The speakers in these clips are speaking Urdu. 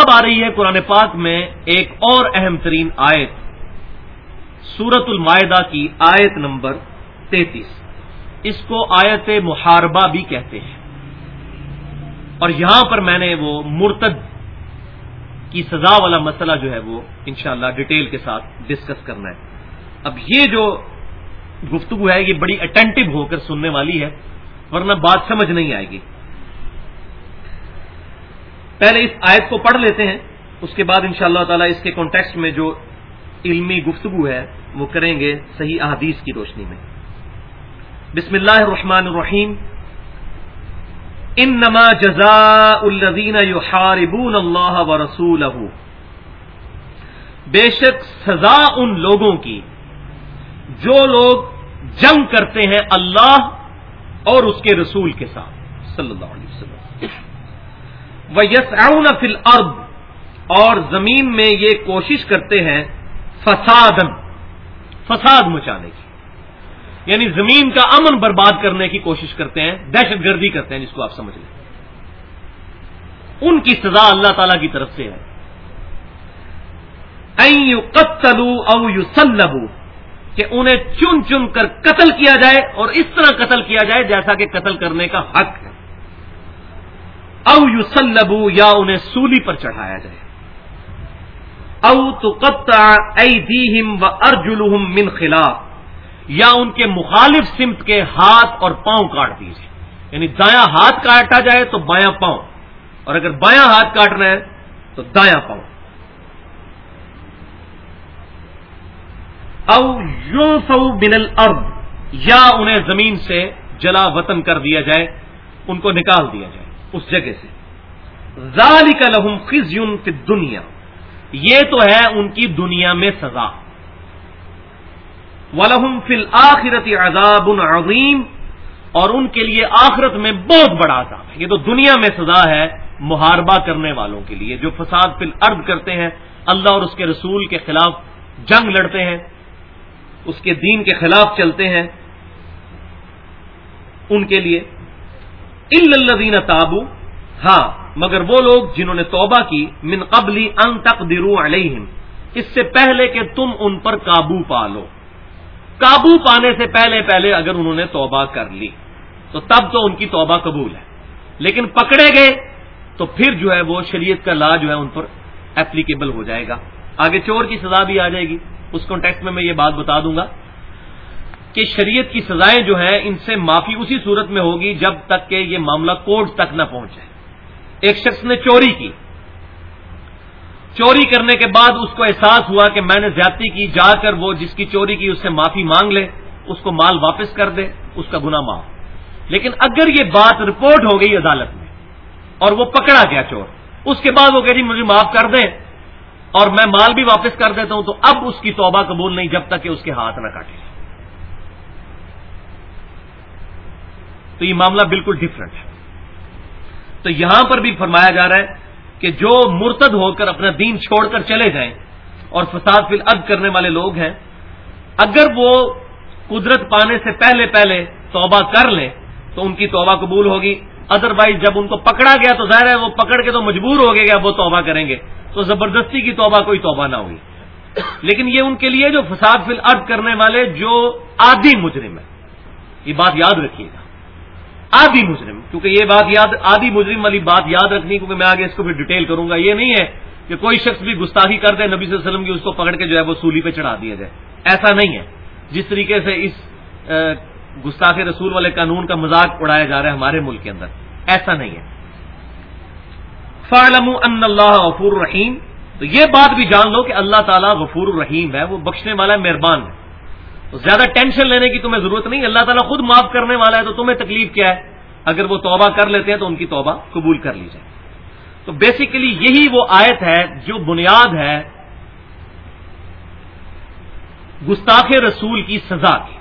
اب آ رہی ہے قرآن پاک میں ایک اور اہم ترین آیت سورت المائدہ کی آیت نمبر تینتیس۔ اس کو آیت محاربہ بھی کہتے ہیں۔ اور یہاں پر میں نے وہ مرتد کی سزا والا مسئلہ جو ہے وہ انشاءاللہ ڈیٹیل کے ساتھ ڈسکس کرنا ہے۔ اب یہ جو گفتگو ہے، یہ بڑی اٹینٹو ہو کر سننے والی ہے، ورنہ بات سمجھ نہیں آئے گی۔ پہلے اس آیت کو پڑھ لیتے ہیں، اس کے بعد ان شاء اللہ تعالی اس کے کانٹیکسٹ میں جو علمی گفتگو ہے، وہ کریں گے صحیح احادیث کی روشنی میں۔ بسم اللہ الرحمن الرحیم۔ انما جزاء الذین یحاربون اللہ ورسولہ بے شک سزا ان لوگوں کی جو لوگ جنگ کرتے ہیں اللہ اور اس کے رسول کے ساتھ۔ صلی اللہ علیہ وسلم۔ وہ یس فل ارب اور زمین میں یہ کوشش کرتے ہیں فسادن فساد مچانے کی۔ یعنی زمین کا امن برباد کرنے کی کوشش کرتے ہیں، دہشت گردی کرتے ہیں، جس کو آپ سمجھ لیں۔ ان کی سزا اللہ تعالی کی طرف سے ہے۔ قتلو او یو کہ انہیں چن چن کر قتل کیا جائے اور اس طرح قتل کیا جائے جیسا کہ قتل کرنے کا حق ہے۔ او یو سلبو یا انہیں سولی پر چڑھایا جائے۔ او تو قطع ایدیہم و ارجلہم من خلاف، یا ان کے مخالف سمت کے ہاتھ اور پاؤں کاٹ دیجیے یعنی دایاں ہاتھ کاٹا جائے تو بایاں پاؤں، اور اگر بایاں ہاتھ کاٹنا ہے تو دایاں پاؤں۔ او یوں سو بن الارض، یا انہیں زمین سے جلا وطن کر دیا جائے، ان کو نکال دیا جائے۔ اس جگہ سے۔ ذالک لہم خزی فی دنیا یہ تو ہے ان کی دنیا میں سزا۔ ولہم فی الآخرت عذاب عظیم۔ اور ان کے لیے آخرت میں بہت بڑا عذاب ہے۔ یہ تو دنیا میں سزا ہے محاربہ کرنے والوں کے لیے۔ جو فساد فی الارض کرتے ہیں، اللہ اور اس کے رسول کے خلاف جنگ لڑتے ہیں، اس کے دین کے خلاف چلتے ہیں۔ ان کے لیے الدین تابو ہاں مگر وہ لوگ جنہوں نے توبہ کی، من قبلی ان تک درو اس سے پہلے کہ تم ان پر قابو پا لو۔ قابو پانے سے پہلے پہلے اگر انہوں نے توبہ کر لی، تو تب تو ان کی توبہ قبول ہے۔ لیکن پکڑے گئے، تو پھر جو ہے وہ شریعت کا لا جو ہے ان پر اپلیکیبل ہو جائے گا۔ آگے چور کی سزا بھی آ جائے گی۔ اس کانٹیکس میں میں یہ بات بتا دوں گا۔ کہ شریعت کی سزائیں جو ہیں ان سے معافی اسی صورت میں ہوگی جب تک کہ یہ معاملہ کورٹ تک نہ پہنچے ایک شخص نے چوری کی۔ چوری کرنے کے بعد اس کو احساس ہوا کہ میں نے زیادتی کی، جا کر وہ جس کی چوری کی اس سے معافی مانگ لے، اس کو مال واپس کر دے، اس کا گنا معاف۔ لیکن اگر یہ بات رپورٹ ہو گئی عدالت میں اور وہ پکڑا گیا چور، اس کے بعد وہ کہ جی مجھے معاف کر دیں اور میں مال بھی واپس کر دیتا ہوں، تو اب اس کی توبہ قبول نہیں جب تک کہ اس کے ہاتھ نہ کاٹے۔ تو یہ معاملہ بالکل ڈفرنٹ ہے۔ تو یہاں پر بھی فرمایا جا رہا ہے کہ جو مرتد ہو کر اپنا دین چھوڑ کر چلے جائیں اور فساد فی الد کرنے والے لوگ ہیں، اگر وہ قدرت پانے سے پہلے پہلے توبہ کر لیں، تو ان کی توبہ قبول ہوگی۔ ادر وائز جب ان کو پکڑا گیا تو ظاہر ہے وہ پکڑ کے تو مجبور ہو گیا وہ توبہ کریں گے۔ تو زبردستی کی توبہ کوئی توبہ نہ ہوئی۔ لیکن یہ ان کے لیے جو فساد فی الارض کرنے والے جو آدھی مجرم ہے یہ بات یاد رکھیے گا۔ آدھی مجرم، کیونکہ یہ بات یاد، آدھی مجرم والی بات یاد رکھنی، کیونکہ میں آگے اس کو بھی ڈیٹیل کروں گا۔ یہ نہیں ہے کہ کوئی شخص بھی گستاخی کر دے، نبی صلی اللہ علیہ وسلم کی اس کو پکڑ کے جو ہے وہ سولی پہ چڑھا دیا جائے۔ ایسا نہیں ہے۔ جس طریقے سے اس گستاخ رسول والے قانون کا مذاق اڑایا جا رہا ہے ہمارے ملک کے اندر۔ ایسا نہیں ہے۔ فعلم ان اللہ غفور الرحیم تو یہ بات بھی جان لو کہ اللہ تعالیٰ غفور الرحیم ہے، وہ بخشنے والا ہے، مہربان ہے۔ زیادہ ٹینشن لینے کی تمہیں ضرورت نہیں، اللہ تعالیٰ خود معاف کرنے والا ہے تو تمہیں تکلیف کیا ہے؟ اگر وہ توبہ کر لیتے ہیں تو ان کی توبہ قبول کر لی جائے۔ تو بیسیکلی یہی وہ آیت ہے جو بنیاد ہے گستاخ رسول کی سزا کی۔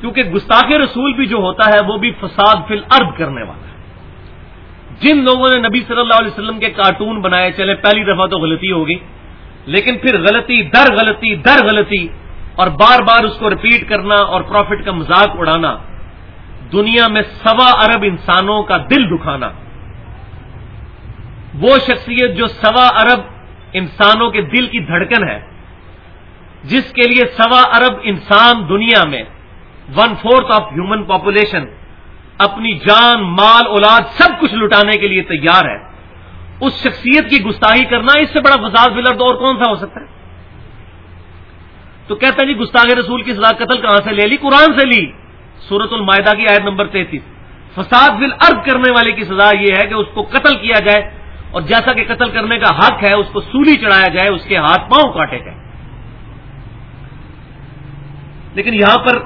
کیونکہ گستاخ رسول بھی جو ہوتا ہے وہ بھی فساد فی الارض کرنے والا ہے۔ جن لوگوں نے نبی صلی اللہ علیہ وسلم کے کارٹون بنائے، چلے پہلی دفعہ تو غلطی ہوگی لیکن پھر غلطی در غلطی در غلطی اور بار بار اس کو ریپیٹ کرنا اور پروفٹ کا مذاق اڑانا، دنیا میں سوا ارب انسانوں کا دل دکھانا۔ وہ شخصیت جو سوا ارب انسانوں کے دل کی دھڑکن ہے، جس کے لیے سوا ارب انسان دنیا میں one fourth of human population اپنی جان، مال، اولاد سب کچھ لٹانے کے لیے تیار ہے۔ اس شخصیت کی گستاخی کرنا اس سے بڑا فساد فلر اور کون سا ہو سکتا ہے؟ تو کہتے ہیں جی گستاخ رسول کی سزا قتل کہاں سے لے لی؟ قرآن سے لی۔ سورت المائدہ کی آیت نمبر تینتیس۔ فساد فل ارد کرنے والے کی سزا یہ ہے کہ اس کو قتل کیا جائے اور جیسا کہ قتل کرنے کا حق ہے، اس کو سولی چڑھایا جائے، اس کے ہاتھ پاؤں کاٹے گئے لیکن یہاں پر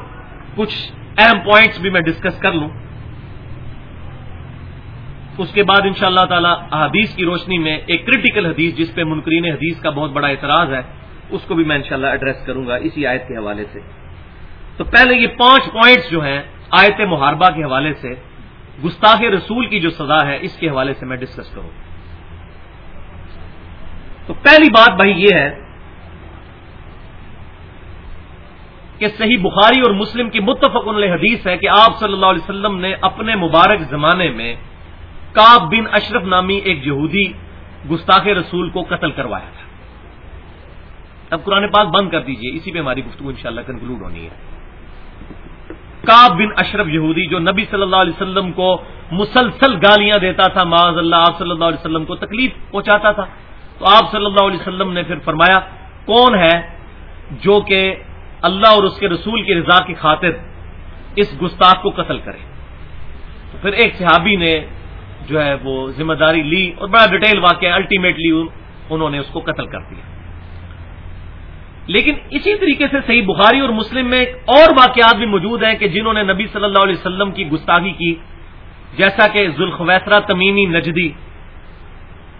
کچھ اہم پوائنٹس بھی میں ڈسکس کر لوں۔ اس کے بعد ان شاء اللہ تعالی حدیث کی روشنی میں ایک کریٹیکل حدیث جس پہ منکرین حدیث کا بہت بڑا اعتراض ہے، اس کو بھی میں انشاءاللہ ایڈریس کروں گا اسی آیت کے حوالے سے۔ تو پہلے یہ پانچ پوائنٹس جو ہیں آیت محاربہ کے حوالے سے، گستاخ رسول کی جو سزا ہے، اس کے حوالے سے میں ڈسکس کروں۔ تو پہلی بات بھائی یہ ہے کہ صحیح بخاری اور مسلم کی متفق علیہ حدیث ہے کہ آپ صلی اللہ علیہ وسلم نے اپنے مبارک زمانے میں کاب بن اشرف نامی ایک یہودی گستاخ رسول کو قتل کروایا تھا۔ اب قرآن پاک بند کر دیجیے، اسی پہ ہماری گفتگو انشاءاللہ کنکلوڈ ہونی ہے۔ کاب بن اشرف یہودی جو نبی صلی اللہ علیہ وسلم کو مسلسل گالیاں دیتا تھا، معاذ اللہ، آپ صلی اللہ علیہ وسلم کو تکلیف پہنچاتا تھا۔ تو آپ صلی اللہ علیہ وسلم نے پھر فرمایا، کون ہے جو کہ اللہ اور اس کے رسول کی رضا کی خاطر اس گستاخ کو قتل کرے؟ تو پھر ایک صحابی نے جو ہے وہ ذمہ داری لی اور بڑا ڈیٹیل واقعہ الٹیمیٹلی انہوں نے اس کو قتل کر دیا۔ لیکن اسی طریقے سے صحیح بخاری اور مسلم میں اور واقعات بھی موجود ہیں کہ جنہوں نے نبی صلی اللہ علیہ وسلم کی گستاخی کی، جیسا کہ ذوالخویسرا تمیمی نجدی،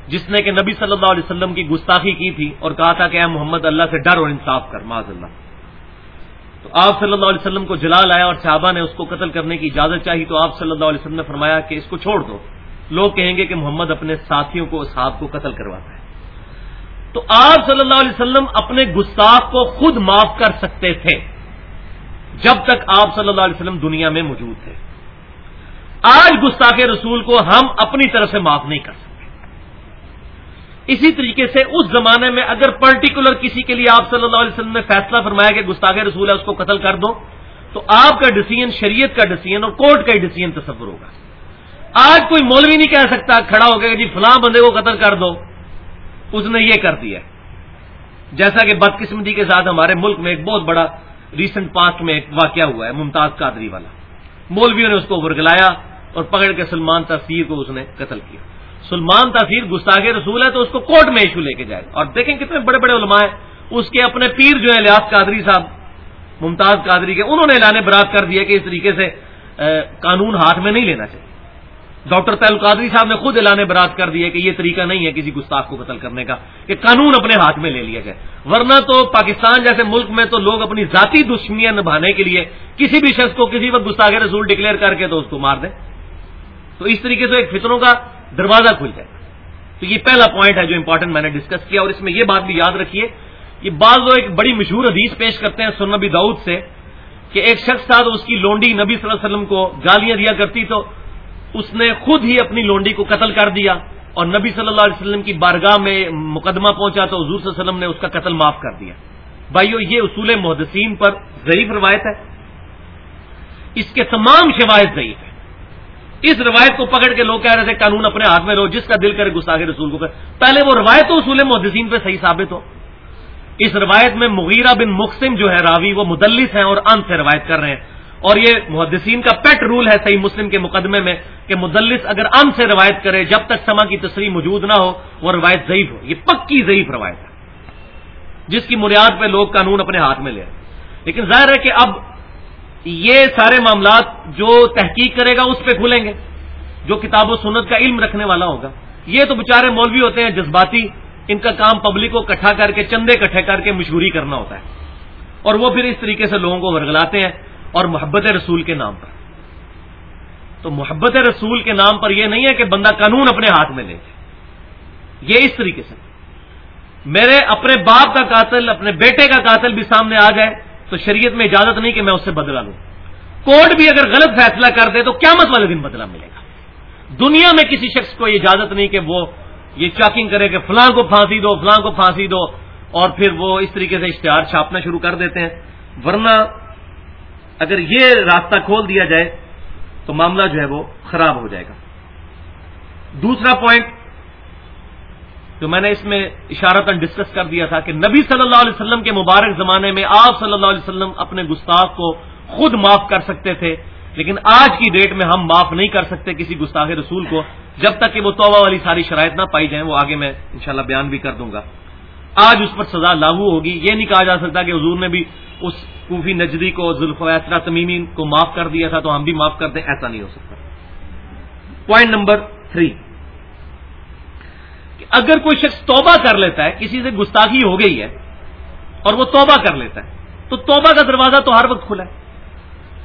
جس نے کہ نبی صلی اللہ علیہ وسلم کی گستاخی کی تھی اور کہا تھا کہ اے محمد، اللہ سے ڈر اور انصاف کر معذ اللہ۔ تو آپ صلی اللہ علیہ وسلم کو جلا لایا اور صحابہ نے اس کو قتل کرنے کی اجازت چاہی، تو آپ صلی اللہ علیہ وسلم نے فرمایا کہ اس کو چھوڑ دو۔ لوگ کہیں گے کہ محمد اپنے ساتھیوں کو صاحب کو قتل کرواتا ہے۔ تو آپ صلی اللہ علیہ وسلم اپنے گستاخ کو خود معاف کر سکتے تھے، جب تک آپ صلی اللہ علیہ وسلم دنیا میں موجود تھے۔ آج گستاخ رسول کو ہم اپنی طرف سے معاف نہیں کر سکتے۔ اسی طریقے سے اس زمانے میں اگر پرٹیکولر کسی کے لیے آپ صلی اللہ علیہ وسلم نے فیصلہ فرمایا کہ گستاخ رسول ہے، اس کو قتل کر دو، تو آپ کا ڈسیزن، شریعت کا ڈسیزن اور کورٹ کا ہی ڈسیزن تصور ہوگا۔ آج کوئی مولوی نہیں کہہ سکتا کھڑا ہو گیا جی فلاں بندے کو قتل کر دو۔ اس نے یہ کر دیا۔ جیسا کہ بدقسمتی کے ساتھ ہمارے ملک میں ایک بہت بڑا ریسنٹ پاسٹ میں ایک واقعہ ہوا ہے، ممتاز قادری والا۔ مولویوں نے اس کو ورگلایا اور پکڑ کے سلمان تفسیر کو اس نے قتل کیا۔ سلمان تفسیر گستاخ رسول ہے تو اس کو کورٹ میں ایشو لے کے جائے۔ اور دیکھیں کتنے بڑے بڑے علماء ہیں۔ اس کے اپنے پیر جو ہے لیاس قادری صاحب، ممتاز قادری کے، انہوں نے اعلان برات کر دیا کہ اس طریقے سے قانون ہاتھ میں نہیں لینا چاہیے۔ ڈاکٹر تیل قادری صاحب نے خود اعلان برات کر دیا کہ یہ طریقہ نہیں ہے کسی گستاخ کو قتل کرنے کا، کہ قانون اپنے ہاتھ میں لے لیا جائے ورنہ تو پاکستان جیسے ملک میں تو لوگ اپنی ذاتی دشمنیاں نبھانے کے لیے کسی بھی شخص کو کسی وقت گستاخ رسول ڈکلیئر کر کے تو اس کو مار دیں۔ تو اس طریقے سے ایک فطروں کا دروازہ کھل جائے تو یہ پہلا پوائنٹ ہے جو امپورٹنٹ میں نے ڈسکس کیا، اور اس میں یہ بات بھی یاد رکھیے یہ بعض لوگ ایک بڑی مشہور حدیث پیش کرتے ہیں سنبی داؤد سے کہ ایک شخص تھا تو اس کی لونڈی نبی صلی اللہ علیہ وسلم کو گالیاں دیا کرتی تو اس نے خود ہی اپنی لونڈی کو قتل کر دیا اور نبی صلی اللہ علیہ وسلم کی بارگاہ میں مقدمہ پہنچا تو حضور صلی اللہ علیہ وسلم نے اس کا قتل معاف کر دیا۔ بھائیو، یہ اصول محدثین پر ضعیف روایت ہے۔ اس کے تمام شواہد ضعیف ہے اس روایت کو پکڑ کے لوگ کہہ رہے تھے، قانون اپنے ہاتھ میں رہو، جس کا دل کرے گستاخ رسول کو پہلے وہ روایت تو اصول محدثین پہ صحیح ثابت ہو۔ اس روایت میں مغیرہ بن مقسم جو ہے راوی، وہ مدلس ہیں اور ان سے روایت کر رہے ہیں۔ اور یہ محدثین کا پیٹ رول ہے صحیح مسلم کے مقدمے میں کہ مدلس اگر ان سے روایت کرے، جب تک سما کی تصریح موجود نہ ہو، وہ روایت ضعیف ہو۔ یہ پکی ضعیف روایت ہے۔ جس کی بنیاد پہ لوگ قانون اپنے ہاتھ میں لے۔ لیکن ظاہر ہے کہ اب یہ سارے معاملات جو تحقیق کرے گا، اس پہ کھلیں گے۔ جو کتاب و سنت کا علم رکھنے والا ہوگا۔ یہ تو بےچارے مولوی ہوتے ہیں، جذباتی۔ ان کا کام پبلک کو کٹھا کر کے، چندے کٹھے کر کے مشہوری کرنا ہوتا ہے۔ اور وہ پھر اس طریقے سے لوگوں کو ورگلاتے ہیں۔ اور محبت رسول کے نام پر۔ تو محبت رسول کے نام پر یہ نہیں ہے کہ بندہ قانون اپنے ہاتھ میں لے یہ اس طریقے سے۔ میرے اپنے باپ کا قاتل، اپنے بیٹے کا قاتل بھی سامنے آ جائے تو شریعت میں اجازت نہیں کہ میں اس سے بدلا لوں۔ کورٹ بھی اگر غلط فیصلہ کر دے تو کیا والے دن بدلا ملے گا۔ دنیا میں کسی شخص کو اجازت نہیں کہ وہ یہ چاکنگ کرے کہ فلاں کو پھانسی دو، فلاں کو پھانسی دو اور پھر وہ اس طریقے سے اشتہار چھاپنا شروع کر دیتے ہیں۔ ورنہ اگر یہ راستہ کھول دیا جائے تو معاملہ جو ہے وہ خراب ہو جائے گا۔ دوسرا پوائنٹ جو میں نے اس میں اشارت ڈسکس کر دیا تھا کہ نبی صلی اللہ علیہ وسلم کے مبارک زمانے میں آپ صلی اللہ علیہ وسلم اپنے گستاخ کو خود معاف کر سکتے تھے، لیکن آج کی ڈیٹ میں ہم معاف نہیں کر سکتے کسی گستاخ رسول کو جب تک کہ وہ توبہ والی ساری شرائط نہ پائی جائیں، وہ آگے میں انشاءاللہ بیان بھی کر دوں گا۔ آج اس پر سزا لاگو ہوگی۔ یہ نہیں کہا جا سکتا کہ حضور نے بھی اس کوفی نجدی کو ذوالفیسرا تمیمی کو معاف کر دیا تھا تو ہم بھی معاف کر دیں ایسا نہیں ہو سکتا۔ پوائنٹ نمبر تھری کہ اگر کوئی شخص توبہ کر لیتا ہے، کسی سے گستاخی ہو گئی ہے اور وہ توبہ کر لیتا ہے، تو توبہ کا دروازہ تو ہر وقت کھلا ہے۔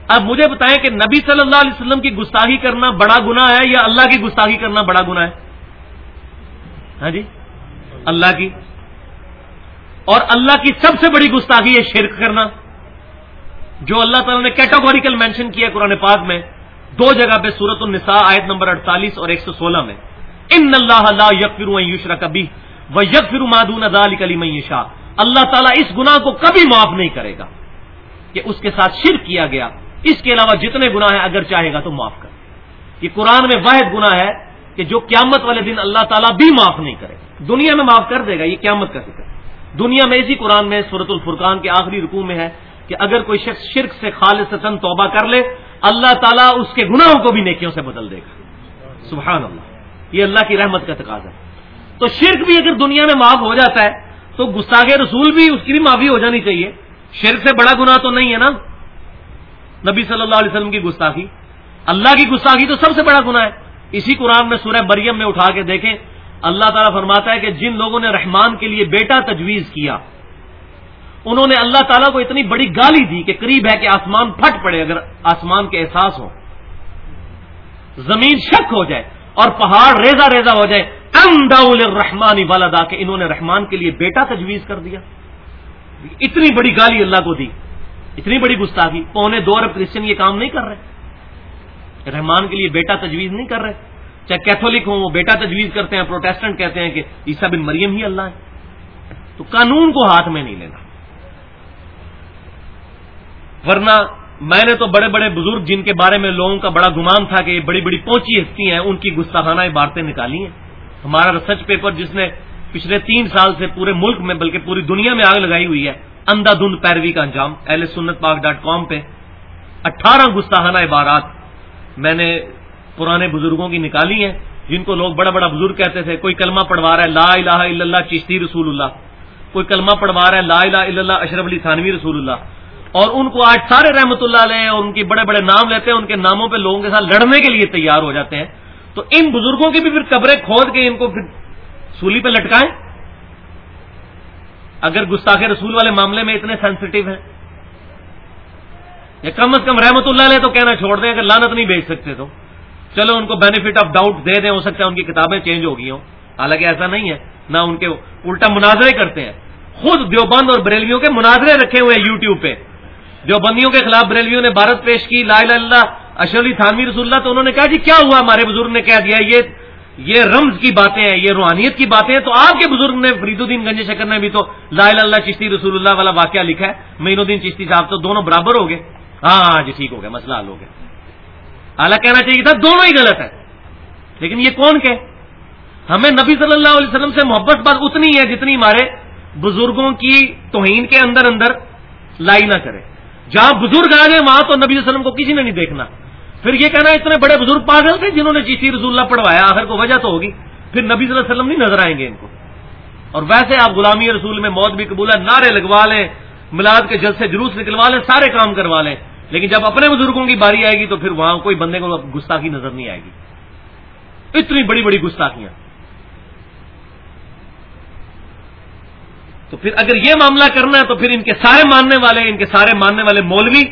اب مجھے بتائیں کہ نبی صلی اللہ علیہ وسلم کی گستاخی کرنا بڑا گنا ہے یا اللہ کی گستاخی کرنا بڑا گنا ہے؟ ہاں جی؟ اللہ کی۔ اور اللہ کی سب سے بڑی گستاخی ہے شرک کرنا، جو اللہ تعالیٰ نے کیٹاگوریکل مینشن کیا قرآن پاک میں، دو جگہ پہ سورت النساء آیت نمبر اڑتالیس اور ایک سو سولہ میں۔ ان اللہ یقر یوشرا کبھی وہ یکفر مادون کلی میشا اللہ تعالیٰ اس گناہ کو کبھی معاف نہیں کرے گا کہ اس کے ساتھ شرک کیا گیا۔ اس کے علاوہ جتنے گنا ہیں، اگر چاہے گا تو معاف کر۔ یہ قرآن میں واحد گنا ہے کہ جو قیامت والے دن اللہ تعالیٰ بھی معاف نہیں کرے دنیا میں معاف کر دے گا، یہ قیامت کا ذکر۔ دنیا میں اسی قرآن میں صورت الفرقان کے آخری رکوع میں ہے کہ اگر کوئی شخص شرک سے خالص توبہ کر لے، اللہ تعالیٰ اس کے گناہوں کو بھی نیکیوں سے بدل دے گا۔ سبحان اللہ۔ یہ اللہ کی رحمت کا تقاضا ہے۔ تو شرک بھی اگر دنیا میں معاف ہو جاتا ہے، تو گستاخ رسول بھی اس کی بھی معافی ہو جانی چاہیے۔ شرک سے بڑا گنا تو نہیں ہے نا؟ نبی صلی اللہ علیہ وسلم کی گستاخی۔ اللہ کی گستاخی تو سب سے بڑا گنا ہے۔ اسی قرآن میں سورہ مریم میں اٹھا کے دیکھیں۔ اللہ تعالیٰ فرماتا ہے کہ جن لوگوں نے رحمان کے لیے بیٹا تجویز کیا، انہوں نے اللہ تعالیٰ کو اتنی بڑی گالی دی کہ قریب ہے کہ آسمان پھٹ پڑے اگر آسمان کے احساس ہو زمین شک ہو جائے اور پہاڑ ریزا ریزا ہو جائے۔ رحمانی والا کہ انہوں نے رحمان کے لیے بیٹا تجویز کر دیا۔ اتنی بڑی گالی اللہ کو دی، اتنی بڑی گستاخی۔ پونے دو ارب کرسچن یہ کام نہیں کر رہے۔ رحمان کے لیے بیٹا تجویز نہیں کر رہے۔ چاہے کیتھولک ہوں، وہ بیٹا تجویز کرتے ہیں، پروٹیسٹنٹ کہتے ہیں کہ عیسا بن مریم ہی اللہ ہے تو قانون کو ہاتھ میں نہیں لینا۔ ورنہ میں نے تو بڑے بڑے بزرگ جن کے بارے میں لوگوں کا بڑا گمان تھا کہ یہ بڑی بڑی پہنچی ہستی ہیں، ان کی گستاخانہ عبارتیں نکالی ہیں۔ ہمارا ریسرچ پیپر جس نے پچھلے تین سال سے پورے ملک میں بلکہ پوری دنیا میں آگ لگائی ہوئی ہے اندھا دھند پیروی کا انجام، اہل سنت پاک ڈاٹ کام پہ۔ اٹھارہ گستاحانہ عبارات میں نے پرانے بزرگوں کی نکالی ہیں، جن کو لوگ بڑا بڑا بزرگ کہتے تھے، کوئی کلمہ پڑھوا رہا ہے، لا الہ الا اللہ، چشتی رسول اللہ۔ کوئی کلمہ پڑھوا رہا ہے، لا الہ الا اللہ، اشرف علی تھانوی رسول اللہ۔ اور ان کو آج سارے رحمت اللہ علیہ اور ان کے بڑے بڑے نام لیتے ہیں، ان کے ناموں پہ لوگوں کے ساتھ لڑنے کے لیے تیار ہو جاتے ہیں۔ تو ان بزرگوں کی بھی پھر قبریں کھود کے ان کو پھر سولی پہ لٹکائیں۔ اگر گستاخ رسول والے معاملے میں اتنے سینسٹیو ہیں، یا کم از کم رحمت اللہ علیہ تو کہنا چھوڑ دیں، اگر لانت نہیں بیچ سکتے تو۔ چلو ان کو بینیفٹ آف ڈاؤٹ دے دیں، ہو سکتا ہے ان کی کتابیں چینج ہو گئی ہوں۔ حالانکہ ایسا نہیں ہے، نہ ان کے الٹا مناظرے کرتے ہیں۔ خود دیوبند اور بریلویوں کے مناظرے رکھے ہوئے ہیں یوٹیوب پہ۔ دیوبندیوں کے خلاف بریلویوں نے بھارت پیش کی، لا اللہ اشلی تھانوی رسول اللہ تو انہوں نے کہا جی کیا ہوا؟ ہمارے بزرگ نے کہہ دیا، یہ یہ رمز کی باتیں ہیں، یہ روحانیت کی باتیں ہیں۔ تو آپ کے بزرگ نے فرید الدین گنج شکر نے بھی تو لا اللہ چشتی رسول اللہ والا واقعہ لکھا ہے۔ مین الدین چشتی صاحب تو دونوں برابر ہو گئے۔ ہاں ہاں جی ٹھیک ہو گیا مسئلہ حل ہو گیا اعلیٰ کہنا چاہیے تھا، دونوں ہی غلط ہے لیکن یہ کون کہ ہمیں نبی صلی اللہ علیہ وسلم سے محبت بات اتنی ہے جتنی ہمارے بزرگوں کی توہین کے اندر اندر لائی نہ کرے۔ جہاں بزرگ آ گئے وہاں تو نبی صلی اللہ علیہ وسلم کو کسی نے نہیں دیکھنا۔ پھر یہ کہنا، اتنے بڑے بزرگ پاگل تھے جنہوں نے چیسی رسول اللہ پڑھوایا، آخر کو وجہ تو ہوگی۔ پھر نبی صلی اللہ علیہ وسلم نہیں نظر آئیں گے ان کو۔ اور ویسے آپ غلامی رسول میں موت بھی قبول ہے، نعرے لگوا لیں، ملاد کے جل سے جلوس نکلوا لیں، سارے کام کروا لیں۔ لیکن جب اپنے بزرگوں کی باری آئے گی تو پھر وہاں کوئی بندے کو گستاخی نظر نہیں آئے گی۔ اتنی بڑی بڑی گستاخیاں۔ تو پھر اگر یہ معاملہ کرنا ہے تو پھر ان کے سارے ماننے والے، ان کے سارے ماننے والے مولوی،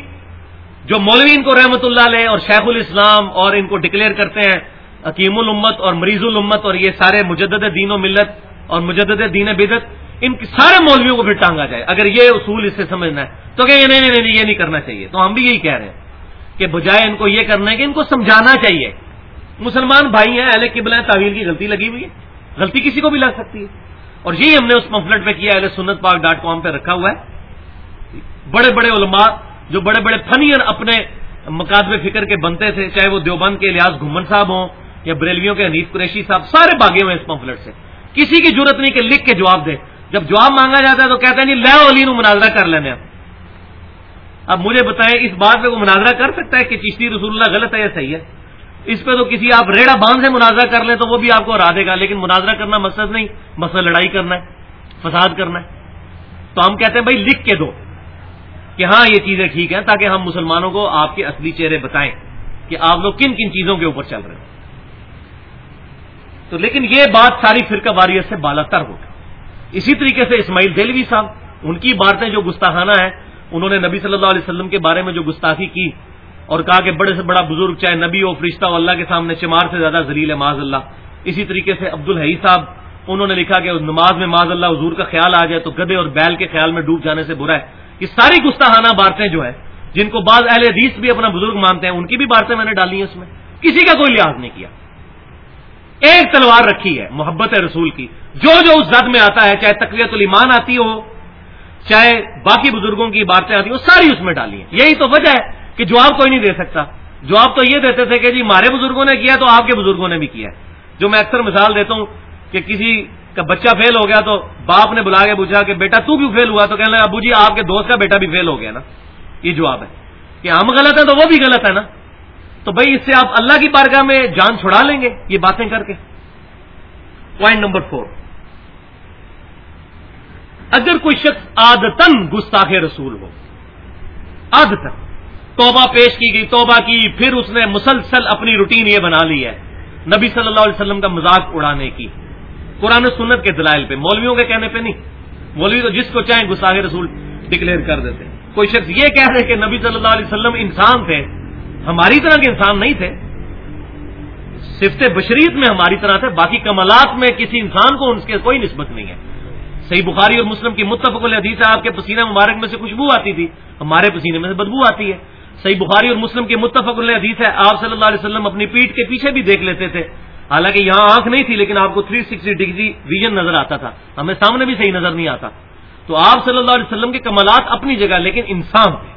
جو مولوی ان کو رحمت اللہ علیہ اور شیخ الاسلام اور ان کو ڈکلیئر کرتے ہیں، حکیم الامت اور مریض الامت اور یہ سارے مجدد دین و ملت اور مجدد دین بدت ان سارے مولویوں کو پھر ٹانگا جائے۔ اگر یہ اصول اس سے سمجھنا ہے، تو کہ نہیں نہیں نہیں، یہ نہیں کرنا چاہیے۔ تو ہم بھی یہی کہہ رہے ہیں کہ بجائے ان کو یہ کرنا ہے کہ ان کو سمجھانا چاہیے۔ مسلمان بھائی ہیں، اہل قبل ہیں، تعویل کی غلطی لگی ہوئی ہے۔ غلطی کسی کو بھی لگ سکتی ہے۔ اور یہی ہم نے اس پمفلٹ پہ کیا ہے سنت پاک ڈاٹ کام پہ رکھا ہوا ہے۔ بڑے بڑے علماء جو بڑے بڑے فنیر اپنے مقادب فکر کے بنتے تھے، چاہے وہ دیوبند کے لحاظ گھمن صاحب ہوں یا بریلویوں کے حنیف قریشی صاحب، سارے باغے ہوئے اس پمفلٹ سے۔ کسی کی ضرورت نہیں کہ لکھ کے جواب دے جب جواب مانگا جاتا ہے تو کہتے ہیں جی لو علی نو مناظرہ کر لینے۔ اب مجھے بتائیں، اس بات پہ وہ مناظرہ کر سکتا ہے کہ چشتی رسول اللہ غلط ہے یا صحیح ہے؟ اس پہ تو کسی آپ ریڑا باندھ سے مناظرہ کر لیں تو وہ بھی آپ کو ہرا دے گا، لیکن مناظرہ کرنا مقصد نہیں، مسئلہ لڑائی کرنا ہے، فساد کرنا ہے۔ تو ہم کہتے ہیں، بھائی، لکھ کے دو کہ ہاں یہ چیزیں ٹھیک ہیں، تاکہ ہم مسلمانوں کو آپ کے اصلی چہرے بتائیں کہ آپ لوگ کن کن چیزوں کے اوپر چل رہے ہیں۔ تو لیکن یہ بات ساری فرقہ واریت سے بالا تر ہوگا اسی طریقے سے اسماعیل دلوی صاحب، ان کی باتیں جو گستاخانہ ہیں، انہوں نے نبی صلی اللہ علیہ وسلم کے بارے میں جو گستاخی کی اور کہا کہ بڑے سے بڑا بزرگ، چاہے نبی ہو، فرشتہ ہو، اللہ کے سامنے چمار سے زیادہ زلیل ہے، معاذ اللہ۔ اسی طریقے سے عبد الحی صاحب، انہوں نے لکھا کہ نماز میں معاذ اللہ حضور کا خیال آ جائے تو گدے اور بیل کے خیال میں ڈوب جانے سے برا ہے۔ یہ ساری گستاحانہ باتیں جو ہے جن کو بعض اہل حدیث بھی اپنا بزرگ مانتے ہیں، ان کی بھی باتیں میں نے ڈالی ہیں اس میں۔ کسی کا کوئی لحاظ نہیں کیا۔ ایک تلوار رکھی ہے محبت رسول کی۔ جو جو اس زد میں آتا ہے، چاہے تقویت الایمان آتی ہو، چاہے باقی بزرگوں کی باتیں آتی ہو، ساری اس میں ڈالی ہیں۔ یہی تو وجہ ہے کہ جواب کوئی نہیں دے سکتا۔ جواب تو یہ دیتے تھے کہ جی ہمارے بزرگوں نے کیا تو آپ کے بزرگوں نے بھی کیا جو میں اکثر مثال دیتا ہوں کہ کسی کا بچہ فیل ہو گیا تو باپ نے بلا کے پوچھا کہ بیٹا، تو کیوں فیل ہوا؟ تو کہنے لگا، ابو جی آپ کے دوست کا بیٹا بھی فیل ہو گیا نا۔ یہ جواب ہے کہ ہم غلط ہیں تو وہ بھی غلط ہے نا۔ تو بھائی اس سے آپ اللہ کی بارگاہ میں جان چھڑا لیں گے یہ باتیں کر کے۔ پوائنٹ نمبر فور اگر کوئی شخص آدتن گستاخ رسول ہو آدتن توبہ پیش کی گئی، توبہ کی، پھر اس نے مسلسل اپنی روٹین یہ بنا لی ہے، نبی صلی اللہ علیہ وسلم کا مذاق اڑانے کی، قرآن سنت کے دلائل پہ، مولویوں کے کہنے پہ نہیں۔ مولوی تو جس کو چاہیں گستاخ رسول ڈکلیئر کر دیتے کوئی شخص یہ کہہ رہے کہ نبی صلی اللہ علیہ وسلم انسان تھے ہماری طرح کے انسان نہیں تھے۔ صفت بشریت میں ہماری طرح تھے، باقی کمالات میں کسی انسان کو ان کے کوئی نسبت نہیں ہے۔ صحیح بخاری اور مسلم کی متفق الحدیث ہے، آپ کے پسینہ مبارک میں سے خوشبو آتی تھی، ہمارے پسینے میں سے بدبو آتی ہے۔ صحیح بخاری اور مسلم کی متفق الحدیث ہے، آپ صلی اللہ علیہ وسلم اپنی پیٹ کے پیچھے بھی دیکھ لیتے تھے۔ حالانکہ یہاں آنکھ نہیں تھی، لیکن آپ کو 360 سکسٹی ڈگری ویژن نظر آتا تھا۔ ہمیں سامنے بھی صحیح نظر نہیں آتا۔ تو آپ صلی اللہ علیہ وسلم کے کمالات اپنی جگہ، لیکن انسان تھے۔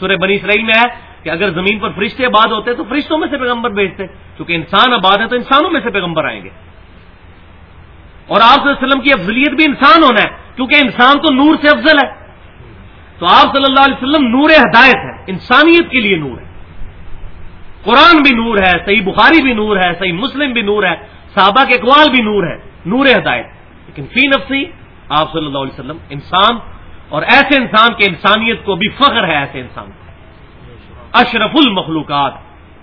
سورہ بنی اسرائیل میں ہے کہ اگر زمین پر فرشتے آباد ہوتے تو فرشتوں میں سے پیغمبر بھیجتے کیونکہ انسان آباد ہے تو انسانوں میں سے پیغمبر آئیں گے۔ اور آپ صلی اللہ علیہ وسلم کی افضلیت بھی انسان ہونا ہے، کیونکہ انسان تو نور سے افضل ہے۔ تو آپ صلی اللہ علیہ وسلم نور ہدایت ہے انسانیت کے لیے نور ہے۔ قرآن بھی نور ہے، صحیح بخاری بھی نور ہے، صحیح مسلم بھی نور ہے، صحابہ کے اقوال بھی نور ہے، نور ہدایت۔ لیکن فی نفسی، آپ صلی اللہ علیہ وسلم انسان، اور ایسے انسان کے انسانیت کو بھی فخر ہے، ایسے انسان کو۔ اشرف المخلوقات،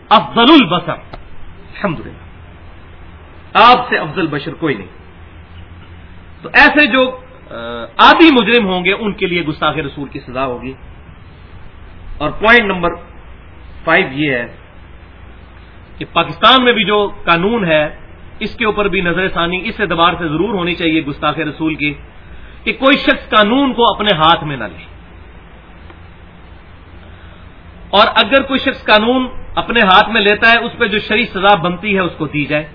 افضل البصر۔ الحمد آپ سے افضل بشر کوئی نہیں۔ تو ایسے جو آدھی مجرم ہوں گے، ان کے لیے گستاخ رسول کی سزا ہوگی۔ اور پوائنٹ نمبر فائیو یہ ہے کہ پاکستان میں بھی جو قانون ہے، اس کے اوپر بھی نظر ثانی اس اعتبار سے ضرور ہونی چاہیے گستاخ رسول کی، کہ کوئی شخص قانون کو اپنے ہاتھ میں نہ لے۔ اور اگر کوئی شخص قانون اپنے ہاتھ میں لیتا ہے، اس پہ جو شریف سزا بنتی ہے، اس کو دی جائے۔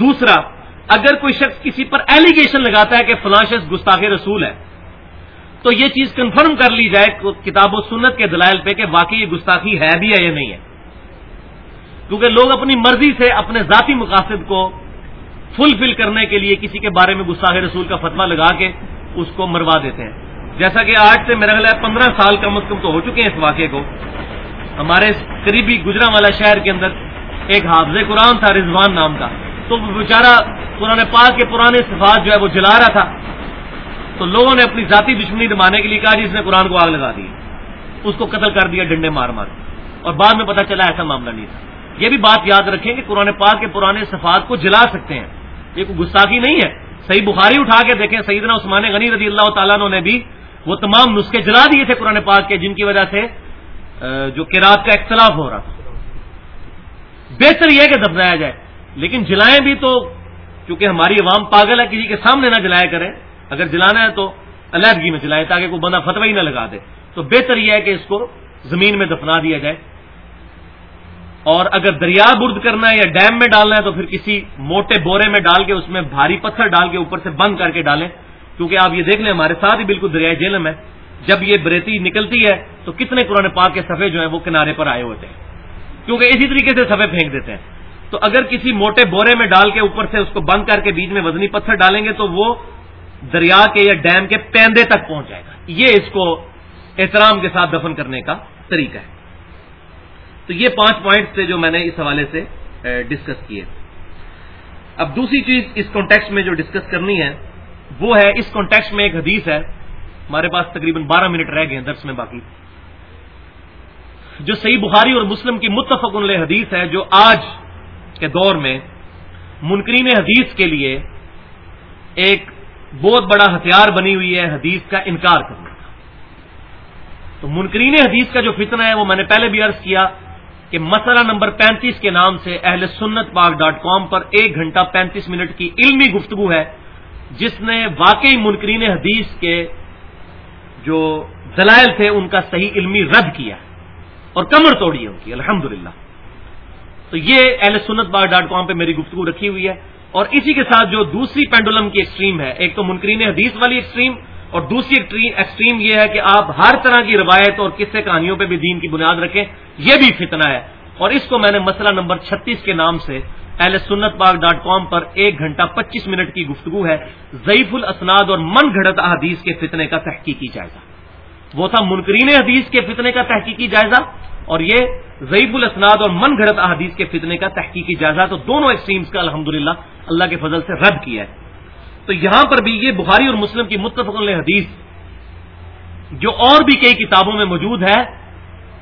دوسرا، اگر کوئی شخص کسی پر ایلیگیشن لگاتا ہے کہ فلاں شخص گستاخ رسول ہے، تو یہ چیز کنفرم کر لی جائے کتاب و سنت کے دلائل پہ کہ واقعی یہ گستاخی ہے بھی ہے یا نہیں ہے۔ کیونکہ لوگ اپنی مرضی سے اپنے ذاتی مقاصد کو فل فل کرنے کے لیے کسی کے بارے میں گستاخ رسول کا فتوا لگا کے اس کو مروا دیتے ہیں۔ جیسا کہ آج سے میرا خیال ہے پندرہ سال کم از کم تو ہو چکے ہیں اس واقعے کو۔ ہمارے قریبی گجرا والا شہر کے اندر ایک حافظ قرآن تھا، رضوان نام کا۔ تو بیچارہ قرآن پاک کے پرانے صفات جو ہے وہ جلا رہا تھا۔ تو لوگوں نے اپنی ذاتی دشمنی دمانے کے لیے کہا جی اس نے قرآن کو آگ لگا دی۔ اس کو قتل کر دیا، ڈنڈے مار مار۔ اور بعد میں پتا چلا ایسا معاملہ نہیں تھا۔ یہ بھی بات یاد رکھیں کہ قرآن پاک کے پرانے صفات کو جلا سکتے ہیں۔ یہ کوئی گستاخی نہیں ہے۔ صحیح بخاری اٹھا کے دیکھیں، سیدنا عثمان غنی رضی اللہ تعالیٰ نے بھی وہ تمام نسخے جلا دیے تھے قرآن پاک کے، جن کی وجہ سے جو کراط کا اختلاف ہو رہا تھا۔ بہتر یہ کہ دفنایا جائے۔ لیکن جلائیں بھی تو کیونکہ ہماری عوام پاگل ہے، کسی کے سامنے نہ جلایا کریں۔ اگر جلانا ہے تو علیحدگی میں جلائے تاکہ کوئی بندہ فتوی نہ لگا دے۔ تو بہتر یہ ہے کہ اس کو زمین میں دفنا دیا جائے۔ اور اگر دریا برد کرنا ہے یا ڈیم میں ڈالنا ہے تو پھر کسی موٹے بورے میں ڈال کے، اس میں بھاری پتھر ڈال کے اوپر سے بند کر کے ڈالیں۔ کیونکہ آپ یہ دیکھ لیں ہمارے ساتھ ہی بالکل دریائے جیلم ہے۔ جب یہ بریتی نکلتی ہے تو کتنے قرآن پاک کے صفحے جو ہیں وہ کنارے پر آئے ہوتے ہیں۔ کیونکہ اسی طریقے سے صفحے پھینک دیتے ہیں۔ تو اگر کسی موٹے بورے میں ڈال کے اوپر سے اس کو بند کر کے بیچ میں وزنی پتھر ڈالیں گے تو وہ دریا کے یا ڈیم کے پیندے تک پہنچ جائے گا۔ یہ اس کو احترام کے ساتھ دفن کرنے کا طریقہ ہے۔ تو یہ پانچ پوائنٹ تھے جو میں نے اس حوالے سے ڈسکس کیے۔ اب دوسری چیز اس کانٹیکس میں جو ڈسکس کرنی ہے وہ ہے، اس کانٹیکس میں ایک حدیث ہے، ہمارے پاس تقریباً بارہ منٹ رہ گئے ہیں درس میں باقی۔ جو صحیح بخاری اور مسلم کی متفق علیہ حدیث ہے، جو آج کے دور میں منکرین حدیث کے لیے ایک بہت بڑا ہتھیار بنی ہوئی ہے، حدیث کا انکار کرنے کا تو منکرین حدیث کا جو فتنہ ہے، وہ میں نے پہلے بھی عرض کیا کہ مسئلہ نمبر پینتیس کے نام سے اہل سنت پاک ڈاٹ کام پر ایک گھنٹہ پینتیس منٹ کی علمی گفتگو ہے۔ جس نے واقعی منکرین حدیث کے جو دلائل تھے، ان کا صحیح علمی رد کیا اور کمر توڑی ان کی الحمد تو یہ اہل سنت پاک ڈاٹ کام پہ میری گفتگو رکھی ہوئی ہے۔ اور اسی کے ساتھ جو دوسری پینڈولم کی ایکسٹریم ہے، ایک تو منکرین حدیث والی ایکسٹریم اور دوسری ایکسٹریم یہ ہے کہ آپ ہر طرح کی روایت اور قصے کہانیوں پہ بھی دین کی بنیاد رکھیں، یہ بھی فتنہ ہے۔ اور اس کو میں نے مسئلہ نمبر چھتیس کے نام سے اہل سنت پاک ڈاٹ کام پر ایک گھنٹہ پچیس منٹ کی گفتگو ہے۔ ضعیف الاسناد اور من گھڑت احادیث کے فتنے کا تحقیقی جائزہ۔ وہ تھا منکرین حدیث کے فتنے کا تحقیقی جائزہ اور یہ ضعیف الاسناد اور من گھڑت احادیث کے فتنے کا تحقیقی جائزہ۔ تو دونوں ایکسٹریمز کا الحمد اللہ کے فضل سے رد کیا ہے۔ تو یہاں پر بھی یہ بخاری اور مسلم کی متفق حدیث جو اور بھی کئی کتابوں میں موجود ہے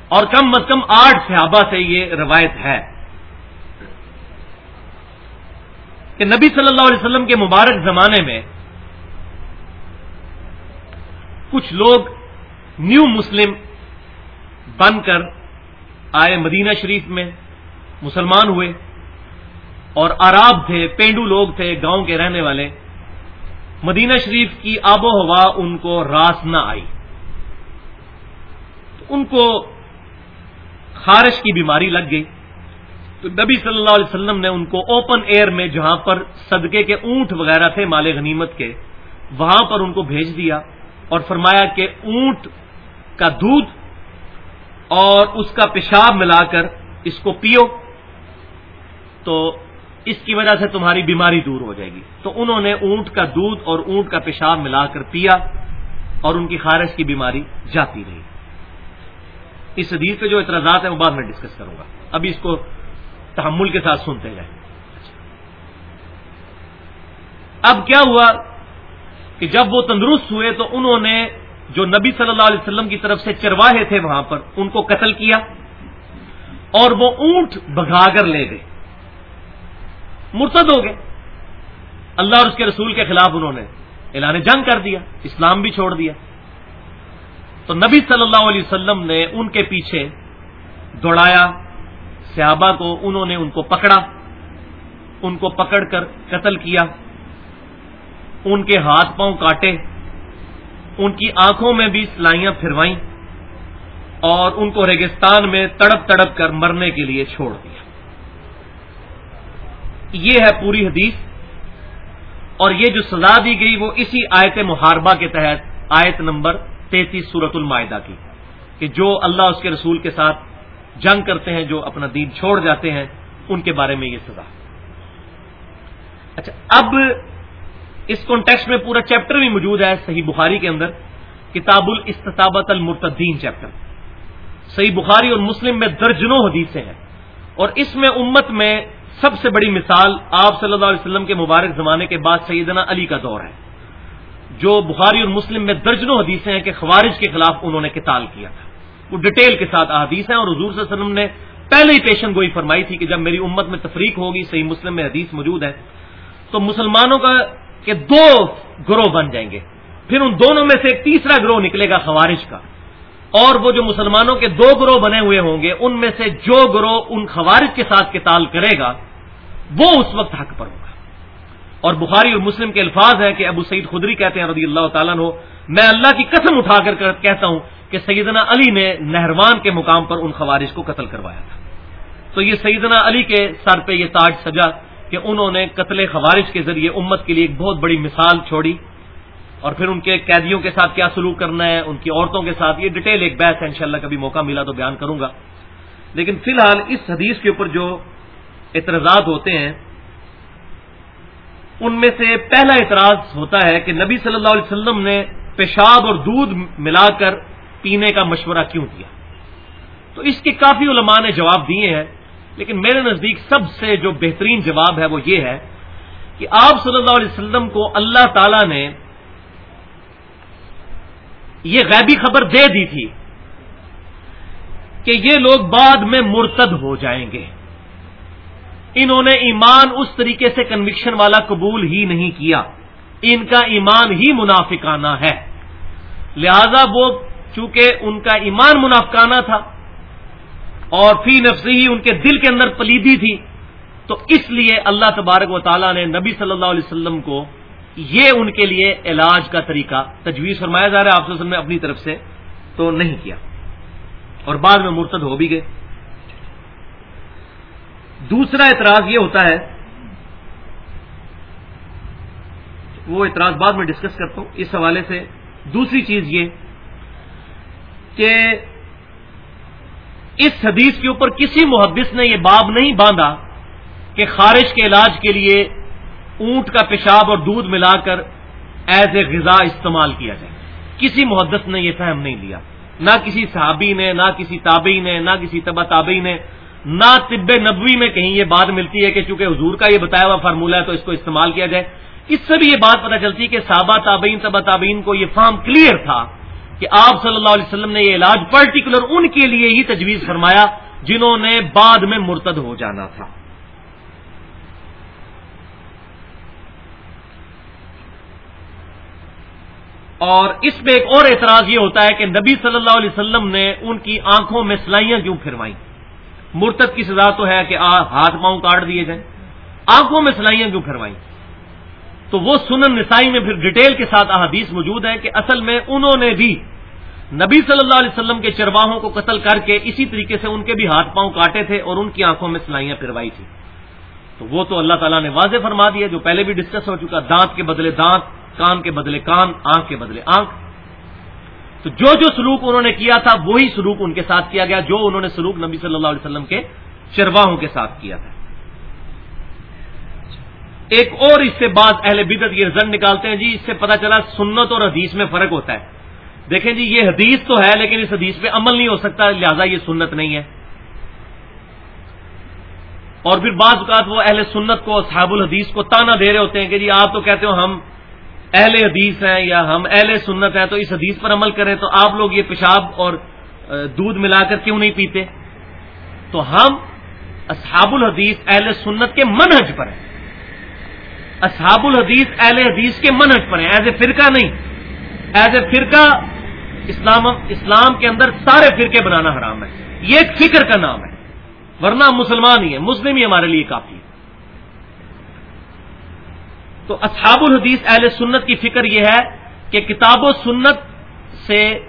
اور کم از کم آٹھ صحابہ سے یہ روایت ہے۔ کہ نبی صلی اللہ علیہ وسلم کے مبارک زمانے میں کچھ لوگ نیو مسلم بن کر آئے مدینہ شریف میں، مسلمان ہوئے اور آراب تھے، پینڈو لوگ تھے، گاؤں کے رہنے والے۔ مدینہ شریف کی آب و ہوا ان کو راس نہ آئی۔ ان کو خارش کی بیماری لگ گئی۔ تو نبی صلی اللہ علیہ وسلم نے ان کو اوپن ایئر میں جہاں پر صدقے کے اونٹ وغیرہ تھے مال غنیمت کے، وہاں پر ان کو بھیج دیا اور فرمایا کہ اونٹ کا دودھ اور اس کا پیشاب ملا کر اس کو پیو، تو اس کی وجہ سے تمہاری بیماری دور ہو جائے گی۔ تو انہوں نے اونٹ کا دودھ اور اونٹ کا پیشاب ملا کر پیا اور ان کی خارش کی بیماری جاتی رہی۔ اس حدیث پہ جو اعتراضات ہیں وہ بعد میں ڈسکس کروں گا۔ ابھی اس کو تحمل کے ساتھ سنتے جائیں اب کیا ہوا کہ جب وہ تندرست ہوئے تو انہوں نے جو نبی صلی اللہ علیہ وسلم کی طرف سے چرواہے تھے وہاں پر، ان کو قتل کیا اور وہ اونٹ بگا کر لے گئے۔ مرتد ہو گئے۔ اللہ اور اس کے رسول کے خلاف انہوں نے اعلان جنگ کر دیا، اسلام بھی چھوڑ دیا۔ تو نبی صلی اللہ علیہ وسلم نے ان کے پیچھے دوڑایا۔ صحابہ کو انہوں نے ان کو پکڑا، ان کو پکڑ کر قتل کیا، ان کے ہاتھ پاؤں کاٹے، ان کی آنکھوں میں بھی سلائیاں پھروائیں اور ان کو ریگستان میں تڑپ تڑپ کر مرنے کے لیے چھوڑ دیا۔ یہ ہے پوری حدیث اور یہ جو سزا دی گئی وہ اسی آیت محاربہ کے تحت، آیت نمبر تینتیس سورت المائدہ کی، کہ جو اللہ اس کے رسول کے ساتھ جنگ کرتے ہیں جو اپنا دین چھوڑ جاتے ہیں، ان کے بارے میں یہ سزا۔ اچھا اب اس کانٹیکس میں پورا چیپٹر بھی موجود ہے صحیح بخاری کے اندر، کتاب الاستطابت المرتدین چیپٹر صحیح بخاری اور مسلم میں درجنوں حدیثیں ہیں۔ اور اس میں امت میں سب سے بڑی مثال آپ صلی اللہ علیہ وسلم کے مبارک زمانے کے بعد سیدنا علی کا دور ہے۔ جو بخاری اور مسلم میں درجنوں حدیثیں ہیں کہ خوارج کے خلاف انہوں نے قتال کیا تھا۔ وہ ڈیٹیل کے ساتھ احادیث ہیں اور حضور صلی اللہ علیہ وسلم نے پہلے ہی پیشن گوئی فرمائی تھی کہ جب میری امت میں تفریق ہوگی، صحیح مسلم میں حدیث موجود ہے، تو مسلمانوں کا کہ دو گروہ بن جائیں گے۔ پھر ان دونوں میں سے ایک تیسرا گروہ نکلے گا، خوارج کا۔ اور وہ جو مسلمانوں کے دو گروہ بنے ہوئے ہوں گے، ان میں سے جو گروہ ان خوارج کے ساتھ کتال کرے گا، وہ اس وقت حق پر ہوگا۔ اور بخاری اور مسلم کے الفاظ ہے کہ ابو سعید خدری کہتے ہیں رضی اللہ تعالیٰ ہو میں اللہ کی قسم اٹھا کر کہتا ہوں کہ سیدنا علی نے نہروان کے مقام پر ان خوارج کو قتل کروایا تھا۔ تو یہ سیدنا علی کے سر پہ یہ تاج سجا کہ انہوں نے قتل خوارج کے ذریعے امت کے لیے ایک بہت بڑی مثال چھوڑی اور پھر ان کے قیدیوں کے ساتھ کیا سلوک کرنا ہے، ان کی عورتوں کے ساتھ، یہ ڈیٹیل ایک بحث ہے، انشاءاللہ کبھی موقع ملا تو بیان کروں گا۔ لیکن فی الحال اس حدیث کے اوپر جو اعتراضات ہوتے ہیں، ان میں سے پہلا اعتراض ہوتا ہے کہ نبی صلی اللہ علیہ وسلم نے پیشاب اور دودھ ملا کر پینے کا مشورہ کیوں کیا تو اس کے کافی علماء نے جواب دیے ہیں، لیکن میرے نزدیک سب سے جو بہترین جواب ہے وہ یہ ہے کہ آپ صلی اللہ علیہ وسلم کو اللہ تعالی نے یہ غیبی خبر دے دی تھی کہ یہ لوگ بعد میں مرتد ہو جائیں گے۔ انہوں نے ایمان اس طریقے سے کنوکشن والا قبول ہی نہیں کیا۔ ان کا ایمان ہی منافقانہ ہے۔ لہذا وہ چونکہ ان کا ایمان منافقانہ تھا اور فی نفسی ہی ان کے دل کے اندر پلیدی تھی، تو اس لیے اللہ تبارک و تعالیٰ نے نبی صلی اللہ علیہ وسلم کو یہ ان کے لیے علاج کا طریقہ تجویز فرمایا جا رہا ہے آپ وسلم نے اپنی طرف سے تو نہیں کیا۔ اور بعد میں مرتد ہو بھی گئے۔ دوسرا اعتراض یہ ہوتا ہے، وہ اعتراض بعد میں ڈسکس کرتا ہوں۔ اس حوالے سے دوسری چیز یہ کہ اس حدیث کے اوپر کسی محدث نے یہ باب نہیں باندھا کہ خارش کے علاج کے لیے اونٹ کا پیشاب اور دودھ ملا کر ایز اے غذا استعمال کیا جائے۔ کسی محدث نے یہ فہم نہیں لیا۔ نہ کسی صحابی نے، نہ کسی تابعی نے، نہ کسی تبا تابعی نے، نہ طب نبوی میں کہیں یہ بات ملتی ہے کہ چونکہ حضور کا یہ بتایا ہوا فارمولہ ہے تو اس کو استعمال کیا جائے۔ اس سے بھی یہ بات پتہ چلتی ہے کہ صحابہ تابعین تبا تابعین کو یہ فارم کلیئر تھا کہ آپ صلی اللہ علیہ وسلم نے یہ علاج پرٹیکولر ان کے لیے ہی تجویز فرمایا جنہوں نے بعد میں مرتد ہو جانا تھا۔ اور اس میں ایک اور اعتراض یہ ہوتا ہے کہ نبی صلی اللہ علیہ وسلم نے ان کی آنکھوں میں سلائیاں کیوں پھروائیں مرتد کی سزا تو ہے کہ ہاتھ پاؤں کاٹ دیے جائیں۔ آنکھوں میں سلائیاں کیوں پھروائیں تو وہ سنن نسائی میں پھر ڈیٹیل کے ساتھ احادیث موجود ہے کہ اصل میں انہوں نے بھی نبی صلی اللہ علیہ وسلم کے چرواہوں کو قتل کر کے اسی طریقے سے ان کے بھی ہاتھ پاؤں کاٹے تھے اور ان کی آنکھوں میں سلائیاں پھروائی تھی تو وہ تو اللہ تعالیٰ نے واضح فرما دیا جو پہلے بھی ڈسکس ہو چکا، دانت کے بدلے دانت، کان کے بدلے کان، آنکھ کے بدلے آنکھ۔ تو جو جو سلوک انہوں نے کیا تھا، وہی سلوک ان کے ساتھ کیا گیا، جو انہوں نے سلوک نبی صلی اللہ علیہ وسلم کے چرواہوں کے ساتھ کیا تھا۔ ایک اور اس سے بعد اہل بدت یہ رزلٹ نکالتے ہیں جی اس سے پتا چلا سنت اور حدیث میں فرق ہوتا ہے۔ دیکھیں جی یہ حدیث تو ہے لیکن اس حدیث پہ عمل نہیں ہو سکتا، لہذا یہ سنت نہیں ہے۔ اور پھر بعض اوقات وہ اہل سنت کو صحاب الحدیث کو تانا دے رہے ہوتے ہیں کہ جی آپ تو کہتے ہو ہم اہل حدیث ہیں یا ہم اہل سنت ہیں، تو اس حدیث پر عمل کریں تو آپ لوگ یہ پیشاب اور دودھ ملا کر کیوں نہیں پیتے؟ تو ہم اصحاب الحدیث اہل سنت کے منہج پر ہیں۔ اصحاب الحدیث، اہل حدیث کے منہج پر ہیں ایز اے فرقہ نہیں۔ ایز اے فرقہ اسلام اسلام کے اندر سارے فرقے بنانا حرام ہے۔ یہ ایک فکر کا نام ہے۔ ورنہ مسلمان ہی ہے مسلم ہی ہمارے لیے کافی ہے تو اصحاب الحدیث، اہل سنت کی فکر یہ ہے کہ کتاب و سنت سے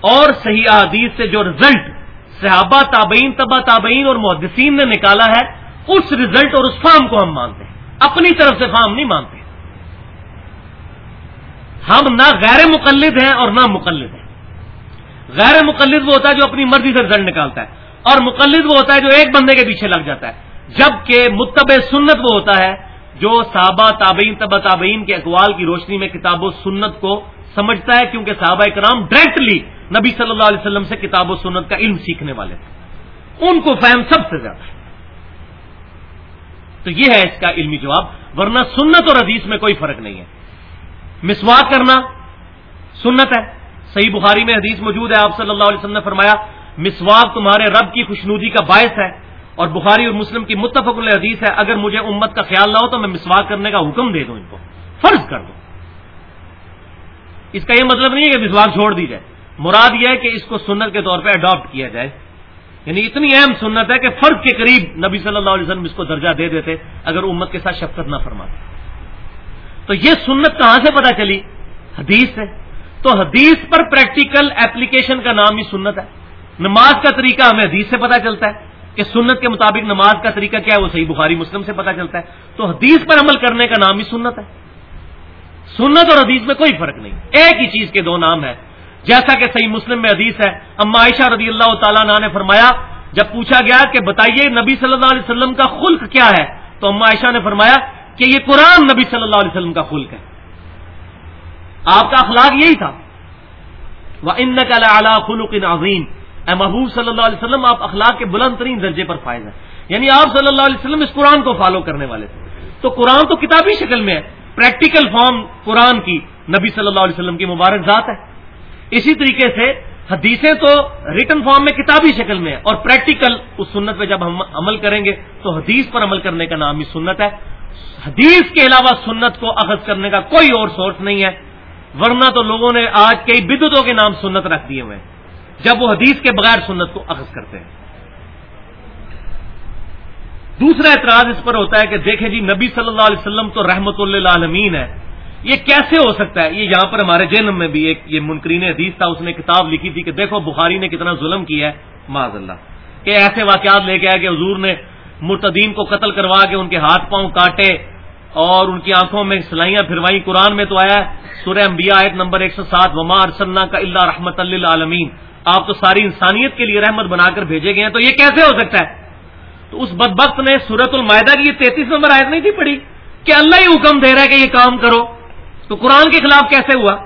اور صحیح احادیث سے جو رزلٹ صحابہ، تابعین تبا تابعین اور محدثین نے نکالا ہے، اس رزلٹ اور اس فارم کو ہم مانتے ہیں۔ اپنی طرف سے فارم نہیں مانتے۔ ہم نہ غیر مقلد ہیں اور نہ مقلد ہیں۔ غیر مقلد وہ ہوتا ہے جو اپنی مرضی سے رزلٹ نکالتا ہے، اور مقلد وہ ہوتا ہے جو ایک بندے کے پیچھے لگ جاتا ہے۔ جبکہ متب سنت وہ ہوتا ہے جو صحابہ تابعین تبا تابعین کے اقوال کی روشنی میں کتاب و سنت کو سمجھتا ہے، کیونکہ صحابہ کرام ڈائریکٹلی نبی صلی اللہ علیہ وسلم سے کتاب و سنت کا علم سیکھنے والے تھے۔ ان کو فہم سب سے زیادہ۔ ہے تو یہ ہے اس کا علمی جواب، ورنہ سنت اور حدیث میں کوئی فرق نہیں ہے۔ مسواک کرنا سنت ہے۔ صحیح بخاری میں حدیث موجود ہے، آپ صلی اللہ علیہ وسلم نے فرمایا، مسواک تمہارے رب کی خوشنودی کا باعث ہے۔ اور بخاری اور مسلم کی متفق الحدیث ہے، اگر مجھے امت کا خیال نہ ہو تو میں مسواک کرنے کا حکم دے دوں ان کو۔ فرض کر دوں اس کا یہ مطلب نہیں ہے کہ مسواک چھوڑ دی جائے۔ مراد یہ ہے کہ اس کو سنت کے طور پہ اڈاپٹ کیا جائے۔ یعنی اتنی اہم سنت ہے کہ فرض کے قریب نبی صلی اللہ علیہ وسلم اس کو درجہ دے دیتے اگر امت کے ساتھ شفقت نہ فرماتے۔ تو یہ سنت کہاں سے پتا چلی؟ حدیث سے۔ تو حدیث پر پریکٹیکل ایپلیکیشن کا نام ہی سنت ہے۔ نماز کا طریقہ ہمیں حدیث سے پتا چلتا ہے کہ سنت کے مطابق نماز کا طریقہ کیا ہے، وہ صحیح بخاری، مسلم سے پتہ چلتا ہے۔ تو حدیث پر عمل کرنے کا نام ہی سنت ہے۔ سنت اور حدیث میں کوئی فرق نہیں۔ ایک ہی چیز کے دو نام ہے جیسا کہ صحیح مسلم میں حدیث ہے، اما عائشہ رضی اللہ تعالیٰ عنہ نے فرمایا، جب پوچھا گیا کہ بتائیے نبی صلی اللہ علیہ وسلم کا خلق کیا ہے، تو اما عائشہ نے فرمایا کہ یہ قرآن نبی صلی اللہ علیہ وسلم کا خلق ہے۔ آپ کا اخلاق یہی تھا۔ وہ ان خلق عظیم اے محبوب صلی اللہ علیہ وسلم، آپ اخلاق کے بلند ترین درجے پر فائز ہیں۔ یعنی آپ صلی اللہ علیہ وسلم اس قرآن کو فالو کرنے والے تھے۔ تو قرآن تو کتابی شکل میں ہے۔ پریکٹیکل فارم قرآن کی نبی صلی اللہ علیہ وسلم کی مبارک ذات ہے۔ اسی طریقے سے حدیثیں تو ریٹن فارم میں کتابی شکل میں ہے اور پریکٹیکل اس سنت پہ جب ہم عمل کریں گے تو حدیث پر عمل کرنے کا نام ہی سنت ہے۔ حدیث کے علاوہ سنت کو اخذ کرنے کا کوئی اور سورس نہیں ہے۔ ورنہ تو لوگوں نے آج کئی بدتوں کے نام سنت رکھ دیے ہوئے جب وہ حدیث کے بغیر سنت کو اخذ کرتے ہیں۔ دوسرا اعتراض اس پر ہوتا ہے کہ دیکھیں جی نبی صلی اللہ علیہ وسلم تو رحمت اللہ عالمین ہے۔ یہ کیسے ہو سکتا ہے؟ یہ یہاں پر ہمارے جنم میں بھی ایک یہ منکرین حدیث تھا، اس نے کتاب لکھی تھی کہ دیکھو بخاری نے کتنا ظلم کیا ہے معذ اللہ کہ ایسے واقعات لے کے آئے کہ حضور نے مرتدین کو قتل کروا کے ان کے ہاتھ پاؤں کاٹے اور ان کی آنکھوں میں سلائیاں پھروائی۔ قرآن میں تو آیا سورہ انبیاء آیت نمبر ایک سو سات، وما ارسلنا کا اللہ رحمت اللہ عالمین آپ تو ساری انسانیت کے لیے رحمت بنا کر بھیجے گئے ہیں، تو یہ کیسے ہو سکتا ہے؟ تو اس بدبخت نے سورت المائدہ کی یہ تینتیس نمبر آیت نہیں تھی پڑھی؟ کہ اللہ ہی حکم دے رہا ہے کہ یہ کام کرو۔ تو قرآن کے خلاف کیسے ہوا؟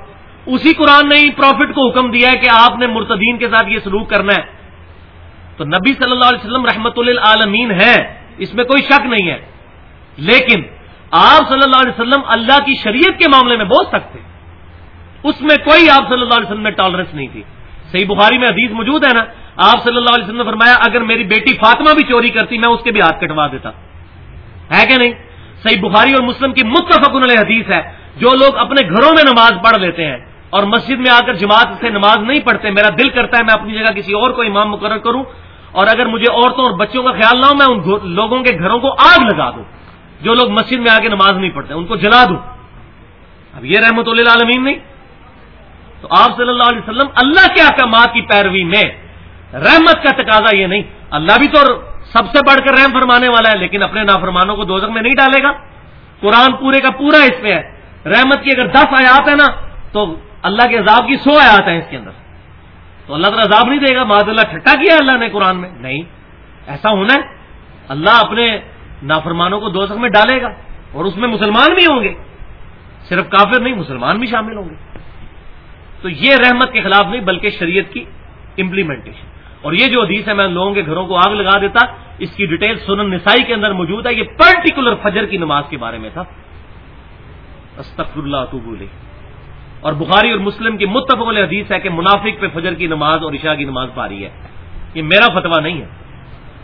اسی قرآن نے پروفٹ کو حکم دیا ہے کہ آپ نے مرتدین کے ساتھ یہ سلوک کرنا ہے۔ تو نبی صلی اللہ علیہ وسلم رحمت اللہ ہے اس میں کوئی شک نہیں ہے۔ لیکن آپ صلی اللہ علیہ وسلم اللہ کی شریعت کے معاملے میں بہت سکتے اس میں کوئی آپ صلی اللہ علیہ وسلم میں ٹالرنس نہیں تھی۔ صحیح بخاری میں حدیث موجود ہے نا، آپ صلی اللہ علیہ وسلم نے فرمایا، اگر میری بیٹی فاطمہ بھی چوری کرتی، میں اس کے بھی ہاتھ کٹوا دیتا۔ ہے کہ نہیں؟ صحیح بخاری اور مسلم کی متفق علیہ حدیث ہے۔ جو لوگ اپنے گھروں میں نماز پڑھ لیتے ہیں اور مسجد میں آ کر جماعت سے نماز نہیں پڑھتے، میرا دل کرتا ہے میں اپنی جگہ کسی اور کو امام مقرر کروں اور اگر مجھے عورتوں اور بچوں کا خیال نہ ہو، میں ان لوگوں کے گھروں کو آگ لگا دوں، جو لوگ مسجد میں آ کے نماز نہیں پڑھتے، ان کو جلا دوں۔ اب یہ رحمت اللہ عالمین نہیں۔ تو آپ صلی اللہ علیہ وسلم اللہ کے احکامات کی پیروی میں رحمت کا تقاضا یہ نہیں۔ اللہ بھی تو سب سے بڑھ کر رحم فرمانے والا ہے، لیکن اپنے نافرمانوں کو دوزخ میں نہیں ڈالے گا۔ قرآن پورے کا پورا اس پہ ہے۔ رحمت کی اگر دس آیات ہے نا، تو اللہ کے عذاب کی سو آیات ہیں اس کے اندر۔ تو اللہ تعالیٰ عذاب نہیں دے گا، معذ اللہ ٹھٹا کیا اللہ نے قرآن میں؟ نہیں۔ ایسا ہونا ہے۔ اللہ اپنے نافرمانوں کو دوزخ میں ڈالے گا، اور اس میں مسلمان بھی ہوں گے۔ صرف کافر نہیں، مسلمان بھی شامل ہوں گے۔ تو یہ رحمت کے خلاف نہیں، بلکہ شریعت کی امپلیمنٹیشن اور یہ جو حدیث ہے، میں لوگوں کے گھروں کو آگ لگا دیتا، اس کی ڈیٹیل سنن نسائی کے اندر موجود ہے۔ یہ پرٹیکولر فجر کی نماز کے بارے میں تھا۔ استفر اللہ تو بولے اور بخاری اور مسلم کی متفق حدیث ہے کہ منافق پہ فجر کی نماز اور عشاء کی نماز پاری ہے۔ یہ میرا فتویٰ نہیں ہے۔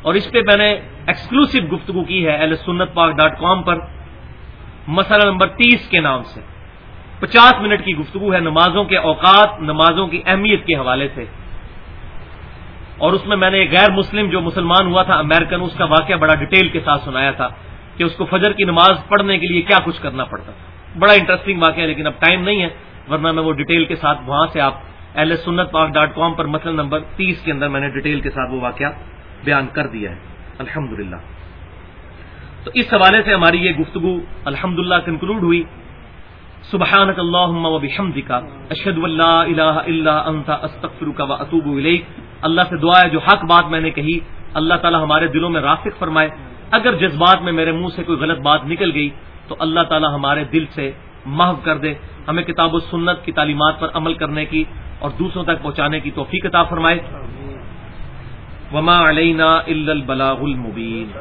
اور اس پہ میں نے ایکسکلوسو گفتگو کی ہے ایل سنت پاک ڈاٹ کام پر۔ مسئلہ نمبر تیس کے نام سے۔ پچاس منٹ کی گفتگو ہے نمازوں کے اوقات، نمازوں کی اہمیت کے حوالے سے۔ اور اس میں میں نے غیر مسلم جو مسلمان ہوا تھا امریکن اس کا واقعہ بڑا ڈیٹیل کے ساتھ سنایا تھا کہ اس کو فجر کی نماز پڑھنے کے لیے کیا کچھ کرنا پڑتا تھا۔ بڑا انٹرسٹنگ واقعہ ہے، لیکن اب ٹائم نہیں ہے، ورنہ میں وہ ڈیٹیل کے ساتھ وہاں سے آپ ایل ایس سنت پاک ڈاٹ کام پر مسئلہ نمبر تیس کے اندر میں نے ڈیٹیل کے ساتھ وہ واقعہ بیان کر دیا ہے۔ الحمد تو اس حوالے سے ہماری یہ گفتگو الحمد للہ کنکلوڈ ہوئی سبحان کا اشد اللہ الہ اللہ استغفرک و اطوب اللہ سے دعا ہے، جو حق بات میں نے کہی، اللہ تعالی ہمارے دلوں میں راسک فرمائے۔ اگر جذبات میں میرے منہ سے کوئی غلط بات نکل گئی تو اللہ تعالی ہمارے دل سے محو کر دے ہمیں کتاب و سنت کی تعلیمات پر عمل کرنے کی اور دوسروں تک پہنچانے کی توفیق عطا فرمائے۔ وما علینا الا البلاغ المبین